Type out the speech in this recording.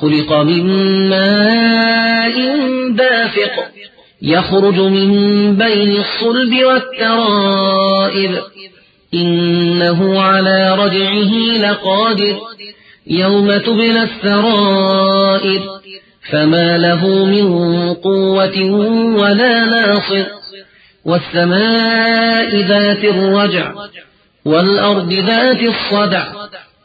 خلق من ماء دافق يخرج من بين الصلب والترائب إنه على رجعه لقادر يوم تبلى السرائر فما له من قوة ولا ناصر والسماء ذات الرجع والأرض ذات الصدع.